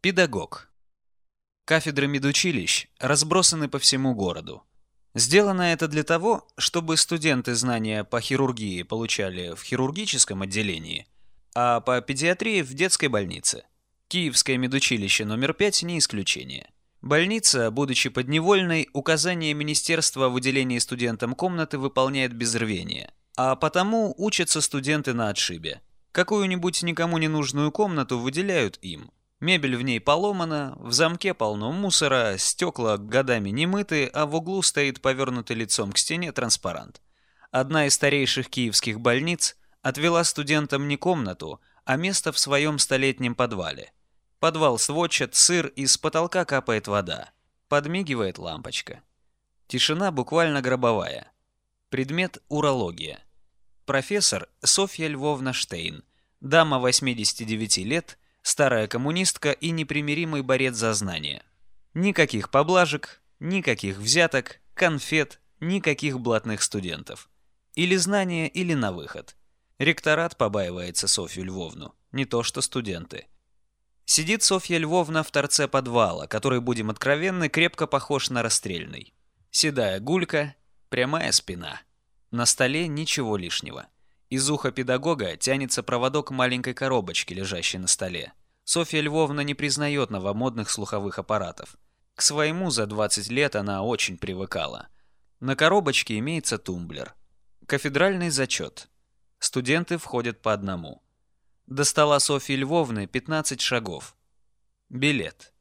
Педагог. Кафедры медучилищ разбросаны по всему городу. Сделано это для того, чтобы студенты знания по хирургии получали в хирургическом отделении, а по педиатрии в детской больнице. Киевское медучилище номер 5 не исключение. Больница, будучи подневольной, указание министерства в выделении студентам комнаты выполняет без рвения, а потому учатся студенты на отшибе. Какую-нибудь никому не нужную комнату выделяют им – Мебель в ней поломана, в замке полно мусора, стекла годами не мыты, а в углу стоит повернутый лицом к стене транспарант. Одна из старейших киевских больниц отвела студентам не комнату, а место в своем столетнем подвале. Подвал сводчат, сыр, и с потолка капает вода. Подмигивает лампочка. Тишина буквально гробовая. Предмет – урология. Профессор Софья Львовна Штейн, дама 89 лет – старая коммунистка и непримиримый борец за знания. Никаких поблажек, никаких взяток, конфет, никаких блатных студентов. Или знания, или на выход. Ректорат побаивается Софью Львовну, не то что студенты. Сидит Софья Львовна в торце подвала, который, будем откровенны, крепко похож на расстрельный. Седая гулька, прямая спина. На столе ничего лишнего. Из уха педагога тянется проводок маленькой коробочки, лежащей на столе. Софья Львовна не признает новомодных слуховых аппаратов. К своему за 20 лет она очень привыкала. На коробочке имеется тумблер. Кафедральный зачет. Студенты входят по одному. До стола Софьи Львовны 15 шагов. Билет.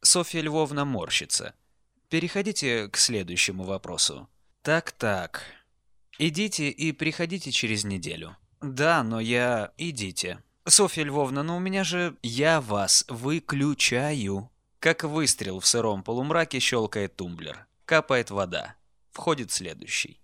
Софья Львовна морщится. Переходите к следующему вопросу. Так-так. Идите и приходите через неделю. Да, но я... Идите. Софья Львовна, ну у меня же... Я вас выключаю. Как выстрел в сыром полумраке щелкает тумблер. Капает вода. Входит следующий.